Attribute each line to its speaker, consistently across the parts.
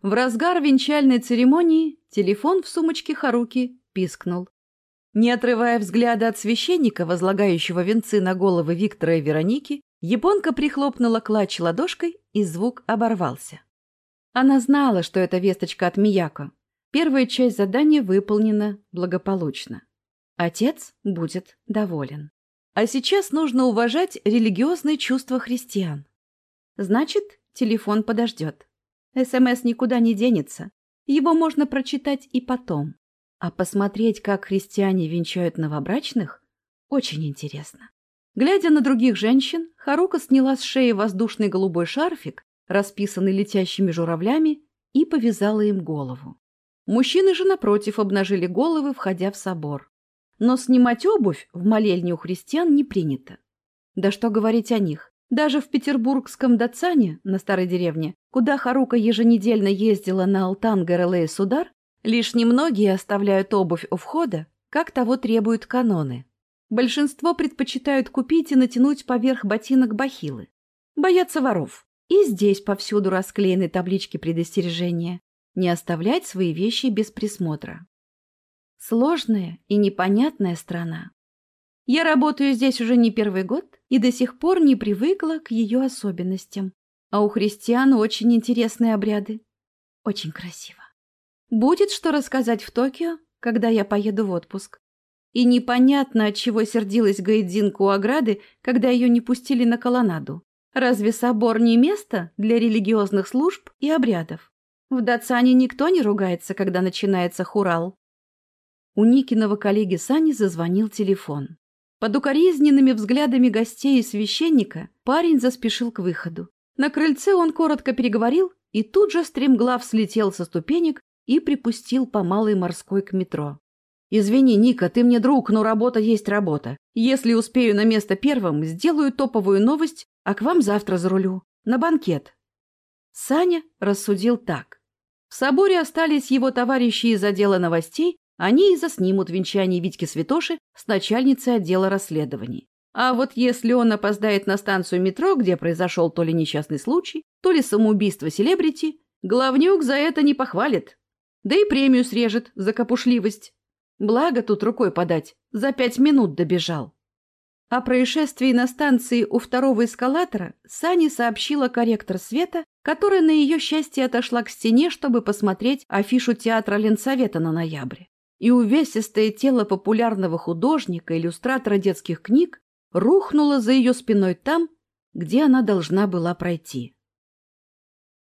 Speaker 1: В разгар венчальной церемонии телефон в сумочке Харуки пискнул. Не отрывая взгляда от священника, возлагающего венцы на головы Виктора и Вероники, японка прихлопнула клатч ладошкой, и звук оборвался. Она знала, что это весточка от Мияко. Первая часть задания выполнена благополучно. Отец будет доволен. А сейчас нужно уважать религиозные чувства христиан. Значит, телефон подождет. СМС никуда не денется. Его можно прочитать и потом. А посмотреть, как христиане венчают новобрачных, очень интересно. Глядя на других женщин, Харука сняла с шеи воздушный голубой шарфик, расписанный летящими журавлями, и повязала им голову. Мужчины же, напротив, обнажили головы, входя в собор. Но снимать обувь в молельне у христиан не принято. Да что говорить о них. Даже в петербургском Дацане, на старой деревне, куда Харука еженедельно ездила на Алтан ГРЛ Судар, лишь немногие оставляют обувь у входа, как того требуют каноны. Большинство предпочитают купить и натянуть поверх ботинок бахилы. Боятся воров. И здесь повсюду расклеены таблички предостережения. Не оставлять свои вещи без присмотра. Сложная и непонятная страна. Я работаю здесь уже не первый год и до сих пор не привыкла к ее особенностям. А у христиан очень интересные обряды. Очень красиво. Будет что рассказать в Токио, когда я поеду в отпуск. И непонятно, от чего сердилась Гайдзинка у ограды, когда ее не пустили на колоннаду. Разве собор не место для религиозных служб и обрядов? В Дацане никто не ругается, когда начинается хурал. У Никиного коллеги Сани зазвонил телефон. Под укоризненными взглядами гостей и священника парень заспешил к выходу. На крыльце он коротко переговорил и тут же стремглав слетел со ступенек и припустил по Малой морской к метро. «Извини, Ника, ты мне друг, но работа есть работа. Если успею на место первым, сделаю топовую новость, а к вам завтра зарулю. На банкет». Саня рассудил так. В соборе остались его товарищи из отдела новостей, они и заснимут венчание Витьки Святоши с начальницей отдела расследований. А вот если он опоздает на станцию метро, где произошел то ли несчастный случай, то ли самоубийство селебрити, главнюк за это не похвалит. Да и премию срежет за капушливость. Благо тут рукой подать, за пять минут добежал. О происшествии на станции у второго эскалатора Сани сообщила корректор Света, которая на ее счастье отошла к стене, чтобы посмотреть афишу театра Ленсовета на ноябре и увесистое тело популярного художника, иллюстратора детских книг, рухнуло за ее спиной там, где она должна была пройти.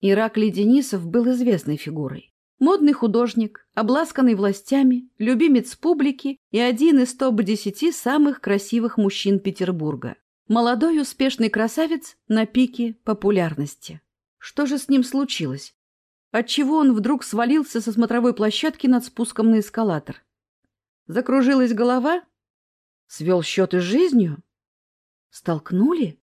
Speaker 1: Ираклий Денисов был известной фигурой. Модный художник, обласканный властями, любимец публики и один из топ-10 самых красивых мужчин Петербурга. Молодой успешный красавец на пике популярности. Что же с ним случилось? Отчего он вдруг свалился со смотровой площадки над спуском на эскалатор? Закружилась голова? Свел счеты с жизнью? Столкнули?